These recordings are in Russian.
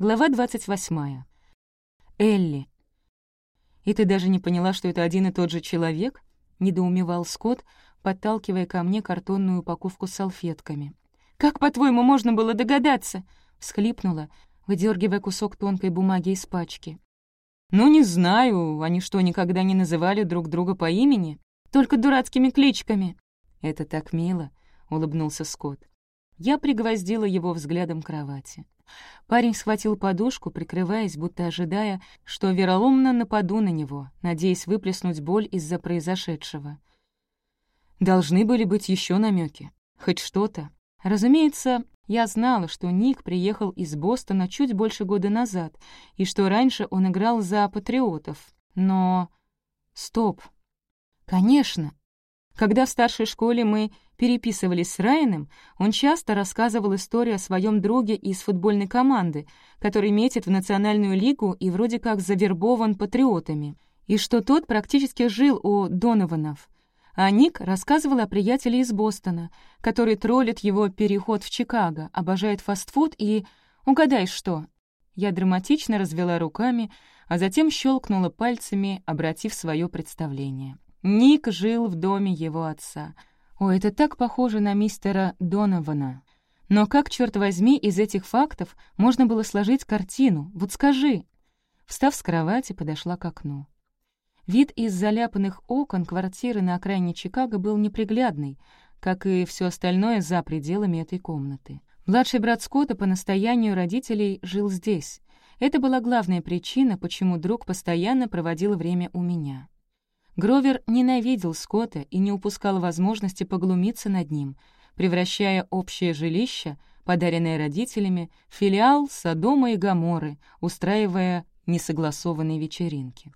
Глава 28. Элли. «И ты даже не поняла, что это один и тот же человек?» — недоумевал Скотт, подталкивая ко мне картонную упаковку с салфетками. «Как, по-твоему, можно было догадаться?» — всхлипнула, выдергивая кусок тонкой бумаги из пачки. «Ну, не знаю. Они что, никогда не называли друг друга по имени? Только дурацкими кличками». «Это так мило», — улыбнулся Скотт. Я пригвоздила его взглядом к кровати. Парень схватил подушку, прикрываясь, будто ожидая, что вероломно нападу на него, надеясь выплеснуть боль из-за произошедшего. Должны были быть еще намеки, хоть что-то. Разумеется, я знала, что Ник приехал из Бостона чуть больше года назад, и что раньше он играл за патриотов. Но... Стоп. Конечно, когда в старшей школе мы переписывались с Райаном, он часто рассказывал историю о своем друге из футбольной команды, который метит в Национальную лигу и вроде как завербован патриотами, и что тот практически жил у Донованов. А Ник рассказывал о приятеле из Бостона, который троллит его переход в Чикаго, обожает фастфуд и... Угадай, что? Я драматично развела руками, а затем щелкнула пальцами, обратив свое представление. Ник жил в доме его отца. О, это так похоже на мистера Донована. Но как, черт возьми, из этих фактов можно было сложить картину? Вот скажи. Встав с кровати, подошла к окну. Вид из заляпанных окон квартиры на окраине Чикаго был неприглядный, как и все остальное за пределами этой комнаты. Младший брат Скотта по настоянию родителей жил здесь. Это была главная причина, почему друг постоянно проводил время у меня. Гровер ненавидел Скотта и не упускал возможности поглумиться над ним, превращая общее жилище, подаренное родителями, в филиал Содома и Гаморы, устраивая несогласованные вечеринки.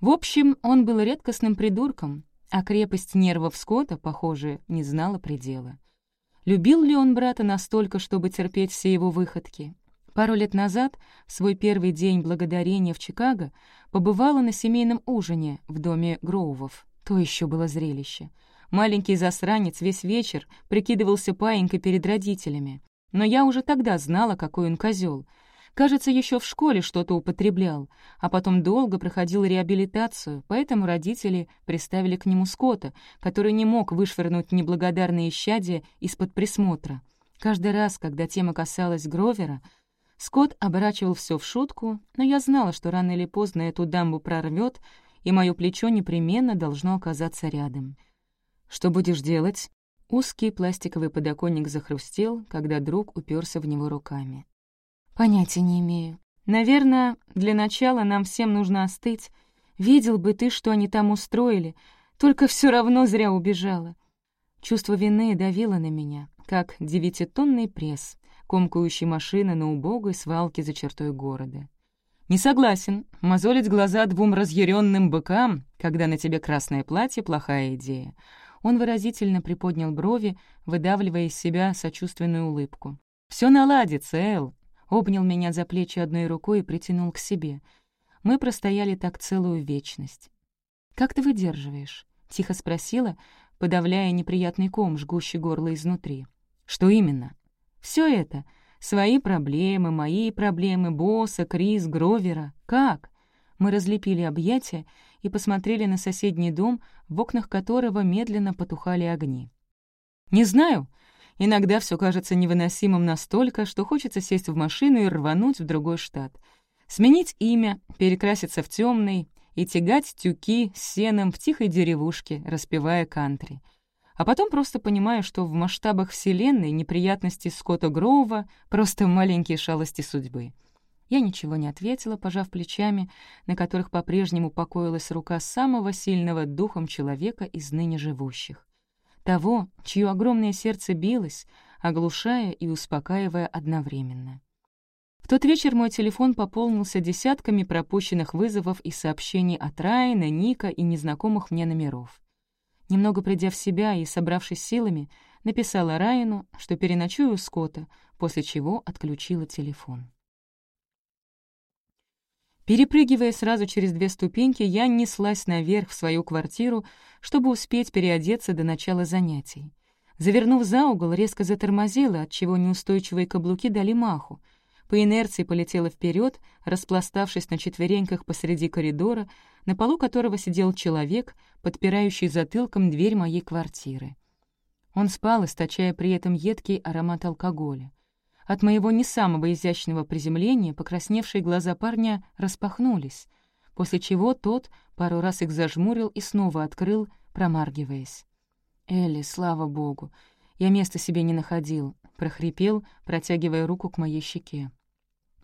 В общем, он был редкостным придурком, а крепость нервов Скотта, похоже, не знала предела. Любил ли он брата настолько, чтобы терпеть все его выходки? Пару лет назад, в свой первый день благодарения в Чикаго, побывала на семейном ужине в доме Гроувов. То еще было зрелище. Маленький засранец весь вечер прикидывался паинькой перед родителями. Но я уже тогда знала, какой он козел. Кажется, еще в школе что-то употреблял, а потом долго проходил реабилитацию, поэтому родители приставили к нему Скотта, который не мог вышвырнуть неблагодарные щадия из-под присмотра. Каждый раз, когда тема касалась Гровера, Скотт оборачивал все в шутку, но я знала, что рано или поздно эту дамбу прорвет, и мое плечо непременно должно оказаться рядом. «Что будешь делать?» Узкий пластиковый подоконник захрустел, когда друг уперся в него руками. «Понятия не имею. Наверное, для начала нам всем нужно остыть. Видел бы ты, что они там устроили, только все равно зря убежала». Чувство вины давило на меня, как девятитонный пресс комкающей машины на убогой свалке за чертой города. «Не согласен. Мозолить глаза двум разъяренным быкам, когда на тебе красное платье, — плохая идея». Он выразительно приподнял брови, выдавливая из себя сочувственную улыбку. Все наладится, Эл!» Обнял меня за плечи одной рукой и притянул к себе. Мы простояли так целую вечность. «Как ты выдерживаешь?» — тихо спросила, подавляя неприятный ком, жгущий горло изнутри. «Что именно?» Все это — свои проблемы, мои проблемы, босса, Крис, Гровера. Как? Мы разлепили объятия и посмотрели на соседний дом, в окнах которого медленно потухали огни. «Не знаю. Иногда все кажется невыносимым настолько, что хочется сесть в машину и рвануть в другой штат. Сменить имя, перекраситься в темный и тягать тюки с сеном в тихой деревушке, распевая кантри а потом просто понимаю, что в масштабах Вселенной неприятности Скотта Гроува — просто маленькие шалости судьбы. Я ничего не ответила, пожав плечами, на которых по-прежнему покоилась рука самого сильного духом человека из ныне живущих. Того, чье огромное сердце билось, оглушая и успокаивая одновременно. В тот вечер мой телефон пополнился десятками пропущенных вызовов и сообщений от Райана, Ника и незнакомых мне номеров. Немного придя в себя и собравшись силами, написала Райану, что переночую у Скотта, после чего отключила телефон. Перепрыгивая сразу через две ступеньки, я неслась наверх в свою квартиру, чтобы успеть переодеться до начала занятий. Завернув за угол, резко затормозила, отчего неустойчивые каблуки дали маху. по инерции полетела вперед, распластавшись на четвереньках посреди коридора, на полу которого сидел человек, подпирающий затылком дверь моей квартиры. Он спал, источая при этом едкий аромат алкоголя. От моего не самого изящного приземления покрасневшие глаза парня распахнулись, после чего тот пару раз их зажмурил и снова открыл, промаргиваясь. «Элли, слава богу, я места себе не находил», — прохрипел, протягивая руку к моей щеке.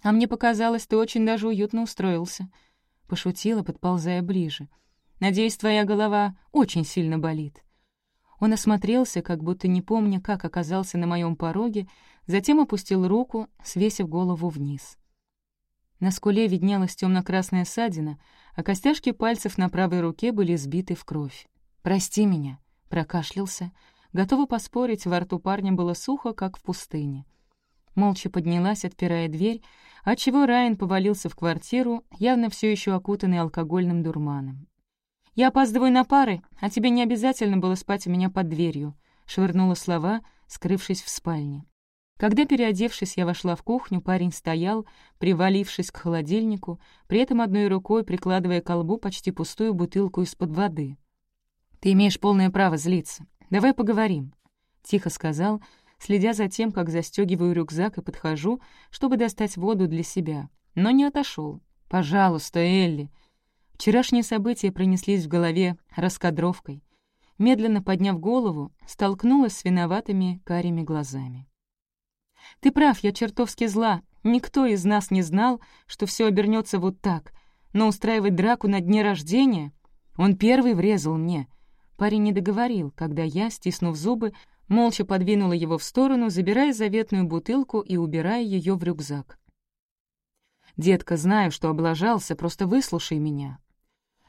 «А мне показалось, ты очень даже уютно устроился», — пошутила, подползая ближе. «Надеюсь, твоя голова очень сильно болит». Он осмотрелся, как будто не помня, как оказался на моем пороге, затем опустил руку, свесив голову вниз. На скуле виднелась темно красная ссадина, а костяшки пальцев на правой руке были сбиты в кровь. «Прости меня», — прокашлялся. Готова поспорить, во рту парня было сухо, как в пустыне. Молча поднялась, отпирая дверь, отчего Райан повалился в квартиру, явно все еще окутанный алкогольным дурманом. «Я опаздываю на пары, а тебе не обязательно было спать у меня под дверью», — швырнула слова, скрывшись в спальне. Когда, переодевшись, я вошла в кухню, парень стоял, привалившись к холодильнику, при этом одной рукой прикладывая к колбу почти пустую бутылку из-под воды. «Ты имеешь полное право злиться. Давай поговорим», — тихо сказал, следя за тем, как застегиваю рюкзак и подхожу, чтобы достать воду для себя, но не отошел. «Пожалуйста, Элли», Вчерашние события пронеслись в голове раскадровкой. Медленно подняв голову, столкнулась с виноватыми карими глазами. «Ты прав, я чертовски зла. Никто из нас не знал, что все обернется вот так. Но устраивать драку на дне рождения... Он первый врезал мне». Парень не договорил, когда я, стиснув зубы, молча подвинула его в сторону, забирая заветную бутылку и убирая ее в рюкзак. «Детка, знаю, что облажался, просто выслушай меня.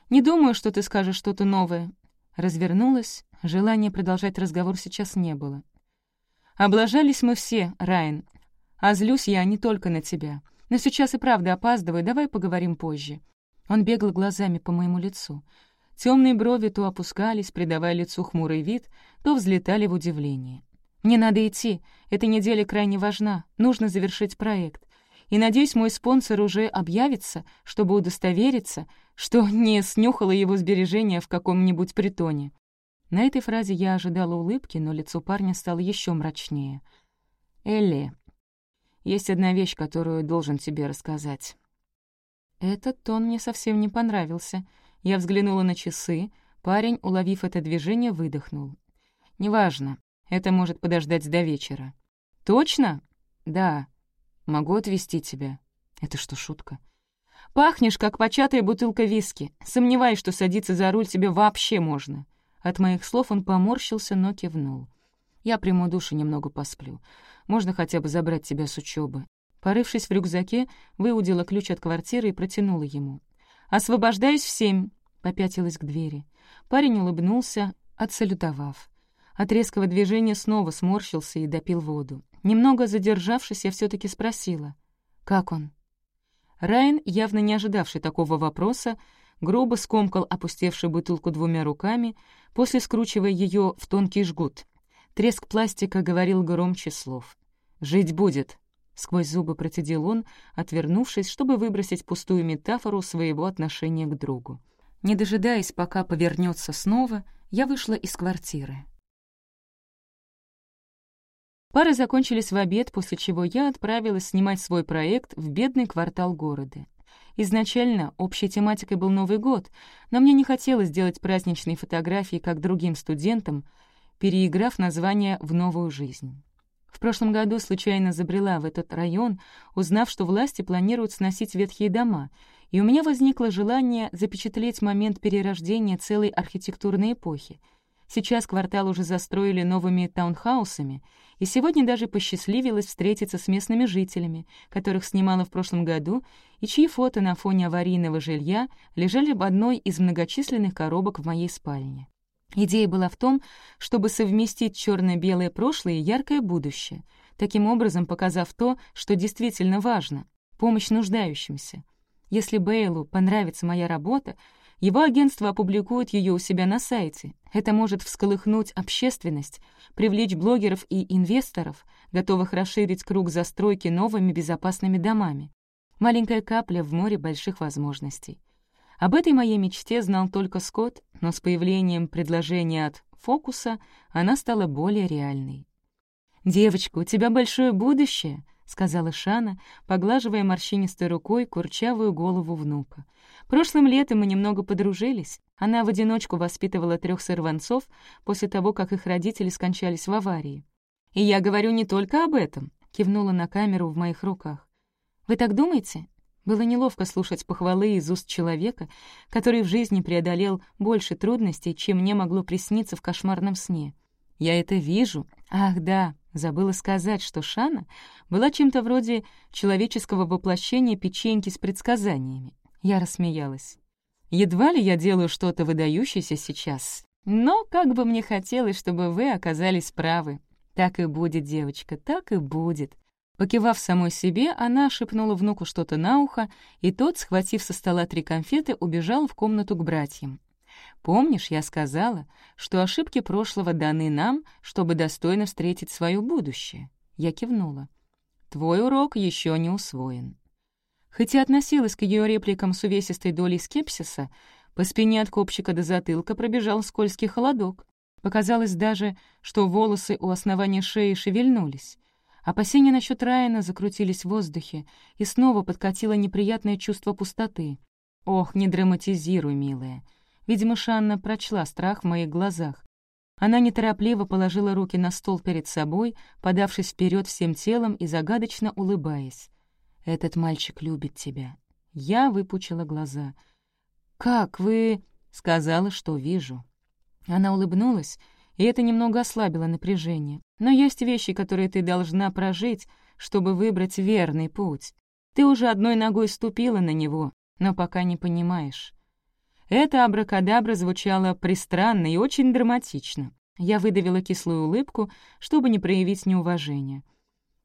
«Не думаю, что ты скажешь что-то новое». Развернулась, желания продолжать разговор сейчас не было. «Облажались мы все, Райан. А злюсь я не только на тебя. Но сейчас и правда опаздываю, давай поговорим позже». Он бегал глазами по моему лицу. Темные брови то опускались, придавая лицу хмурый вид, то взлетали в удивлении. «Мне надо идти. Эта неделя крайне важна. Нужно завершить проект и, надеюсь, мой спонсор уже объявится, чтобы удостовериться, что не снюхала его сбережения в каком-нибудь притоне. На этой фразе я ожидала улыбки, но лицо парня стало еще мрачнее. «Элли, есть одна вещь, которую должен тебе рассказать». Этот тон мне совсем не понравился. Я взглянула на часы. Парень, уловив это движение, выдохнул. «Неважно. Это может подождать до вечера». «Точно?» «Да. Могу отвезти тебя». «Это что, шутка?» «Пахнешь, как початая бутылка виски. Сомневаюсь, что садиться за руль тебе вообще можно». От моих слов он поморщился, но кивнул. «Я приму душ немного посплю. Можно хотя бы забрать тебя с учебы. Порывшись в рюкзаке, выудила ключ от квартиры и протянула ему. «Освобождаюсь в семь», — попятилась к двери. Парень улыбнулся, отсалютовав. От резкого движения снова сморщился и допил воду. Немного задержавшись, я все таки спросила. «Как он?» Райан, явно не ожидавший такого вопроса, грубо скомкал опустевшую бутылку двумя руками, после скручивая ее в тонкий жгут. Треск пластика говорил громче слов. «Жить будет», — сквозь зубы процедил он, отвернувшись, чтобы выбросить пустую метафору своего отношения к другу. Не дожидаясь, пока повернется снова, я вышла из квартиры. Пары закончились в обед, после чего я отправилась снимать свой проект в бедный квартал города. Изначально общей тематикой был Новый год, но мне не хотелось делать праздничные фотографии, как другим студентам, переиграв название в новую жизнь. В прошлом году случайно забрела в этот район, узнав, что власти планируют сносить ветхие дома, и у меня возникло желание запечатлеть момент перерождения целой архитектурной эпохи. Сейчас квартал уже застроили новыми таунхаусами — и сегодня даже посчастливилось встретиться с местными жителями, которых снимала в прошлом году, и чьи фото на фоне аварийного жилья лежали в одной из многочисленных коробок в моей спальне. Идея была в том, чтобы совместить черно белое прошлое и яркое будущее, таким образом показав то, что действительно важно — помощь нуждающимся. Если Бейлу понравится моя работа, Его агентство опубликует ее у себя на сайте. Это может всколыхнуть общественность, привлечь блогеров и инвесторов, готовых расширить круг застройки новыми безопасными домами. Маленькая капля в море больших возможностей. Об этой моей мечте знал только Скотт, но с появлением предложения от «Фокуса» она стала более реальной. «Девочка, у тебя большое будущее», — сказала Шана, поглаживая морщинистой рукой курчавую голову внука. «Прошлым летом мы немного подружились. Она в одиночку воспитывала трех сорванцов после того, как их родители скончались в аварии. И я говорю не только об этом», — кивнула на камеру в моих руках. «Вы так думаете?» Было неловко слушать похвалы из уст человека, который в жизни преодолел больше трудностей, чем мне могло присниться в кошмарном сне. Я это вижу. Ах, да, забыла сказать, что Шана была чем-то вроде человеческого воплощения печеньки с предсказаниями. Я рассмеялась. Едва ли я делаю что-то выдающееся сейчас, но как бы мне хотелось, чтобы вы оказались правы. Так и будет, девочка, так и будет. Покивав самой себе, она шепнула внуку что-то на ухо, и тот, схватив со стола три конфеты, убежал в комнату к братьям. «Помнишь, я сказала, что ошибки прошлого даны нам, чтобы достойно встретить свое будущее?» Я кивнула. «Твой урок еще не усвоен». Хотя относилась к ее репликам с увесистой долей скепсиса, по спине от копчика до затылка пробежал скользкий холодок. Показалось даже, что волосы у основания шеи шевельнулись. Опасения насчет Райана закрутились в воздухе, и снова подкатило неприятное чувство пустоты. «Ох, не драматизируй, милая». Видимо, Шанна прочла страх в моих глазах. Она неторопливо положила руки на стол перед собой, подавшись вперед всем телом и загадочно улыбаясь. «Этот мальчик любит тебя». Я выпучила глаза. «Как вы...» — сказала, что вижу. Она улыбнулась, и это немного ослабило напряжение. Но есть вещи, которые ты должна прожить, чтобы выбрать верный путь. Ты уже одной ногой ступила на него, но пока не понимаешь. Это абракадабра звучало пристранно и очень драматично. Я выдавила кислую улыбку, чтобы не проявить неуважения.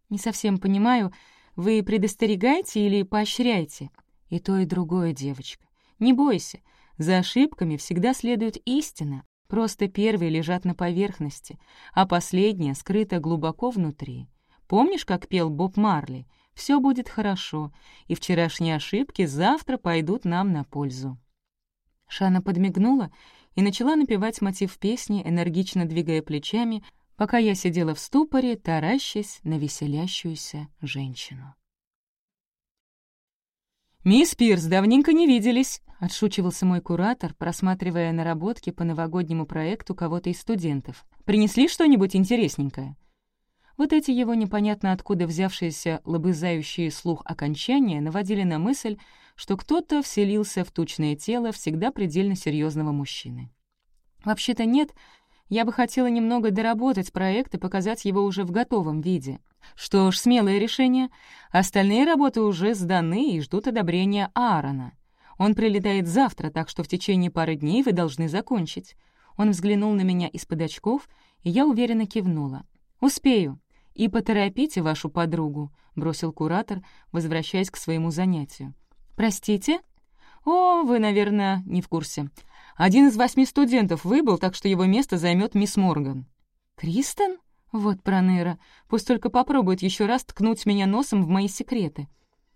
«Не совсем понимаю, вы предостерегаете или поощряете?» «И то, и другое, девочка. Не бойся, за ошибками всегда следует истина, Просто первые лежат на поверхности, а последняя скрыта глубоко внутри. Помнишь, как пел Боб Марли? «Все будет хорошо, и вчерашние ошибки завтра пойдут нам на пользу». Шана подмигнула и начала напевать мотив песни, энергично двигая плечами, пока я сидела в ступоре, таращась на веселящуюся женщину. «Мисс Пирс, давненько не виделись», — отшучивался мой куратор, просматривая наработки по новогоднему проекту кого-то из студентов. «Принесли что-нибудь интересненькое?» Вот эти его непонятно откуда взявшиеся лобызающие слух окончания наводили на мысль, что кто-то вселился в тучное тело всегда предельно серьезного мужчины. Вообще-то нет, я бы хотела немного доработать проект и показать его уже в готовом виде. Что ж, смелое решение. Остальные работы уже сданы и ждут одобрения Аарона. Он прилетает завтра, так что в течение пары дней вы должны закончить». Он взглянул на меня из-под очков, и я уверенно кивнула. «Успею. И поторопите вашу подругу», — бросил куратор, возвращаясь к своему занятию. «Простите?» «О, вы, наверное, не в курсе. Один из восьми студентов выбыл, так что его место займет мисс Морган». «Кристен? Вот проныра. Пусть только попробует еще раз ткнуть меня носом в мои секреты».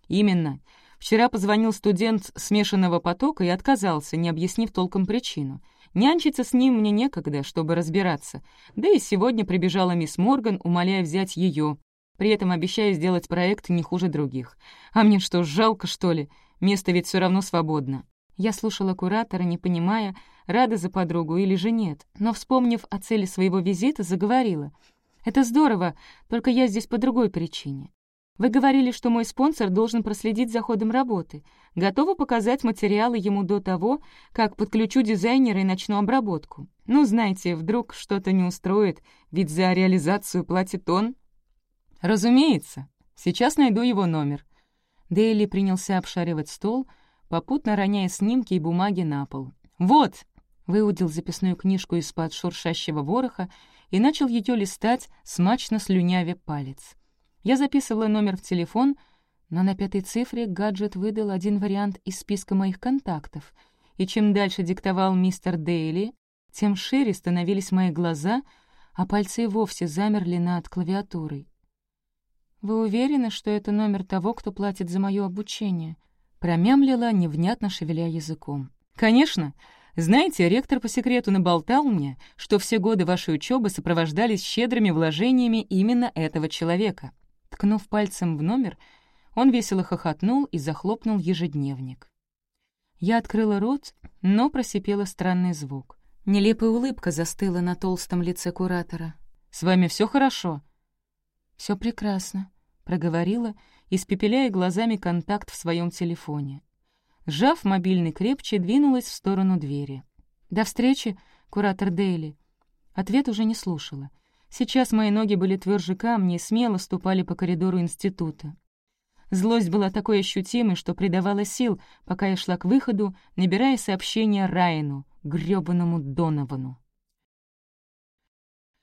«Именно. Вчера позвонил студент смешанного потока и отказался, не объяснив толком причину. Нянчиться с ним мне некогда, чтобы разбираться. Да и сегодня прибежала мисс Морган, умоляя взять ее, при этом обещая сделать проект не хуже других. А мне что, жалко, что ли? Место ведь все равно свободно. Я слушала куратора, не понимая, рада за подругу или же нет, но, вспомнив о цели своего визита, заговорила. «Это здорово, только я здесь по другой причине. Вы говорили, что мой спонсор должен проследить за ходом работы. Готова показать материалы ему до того, как подключу дизайнера и начну обработку. Ну, знаете, вдруг что-то не устроит, ведь за реализацию платит он. Разумеется. Сейчас найду его номер. Дейли принялся обшаривать стол, попутно роняя снимки и бумаги на пол. «Вот!» — выудил записную книжку из-под шуршащего вороха и начал ее листать, смачно слюнявя палец. Я записывала номер в телефон, но на пятой цифре гаджет выдал один вариант из списка моих контактов, и чем дальше диктовал мистер Дейли, тем шире становились мои глаза, а пальцы вовсе замерли над клавиатурой. «Вы уверены, что это номер того, кто платит за мое обучение?» Промямлила, невнятно шевеля языком. «Конечно. Знаете, ректор по секрету наболтал мне, что все годы вашей учебы сопровождались щедрыми вложениями именно этого человека». Ткнув пальцем в номер, он весело хохотнул и захлопнул ежедневник. Я открыла рот, но просипела странный звук. Нелепая улыбка застыла на толстом лице куратора. «С вами все хорошо?» Все прекрасно», — проговорила, испепеляя глазами контакт в своем телефоне. Сжав мобильный крепче, двинулась в сторону двери. «До встречи, куратор Дейли». Ответ уже не слушала. Сейчас мои ноги были тверже камней и смело ступали по коридору института. Злость была такой ощутимой, что придавала сил, пока я шла к выходу, набирая сообщение Райану, грёбаному Доновану.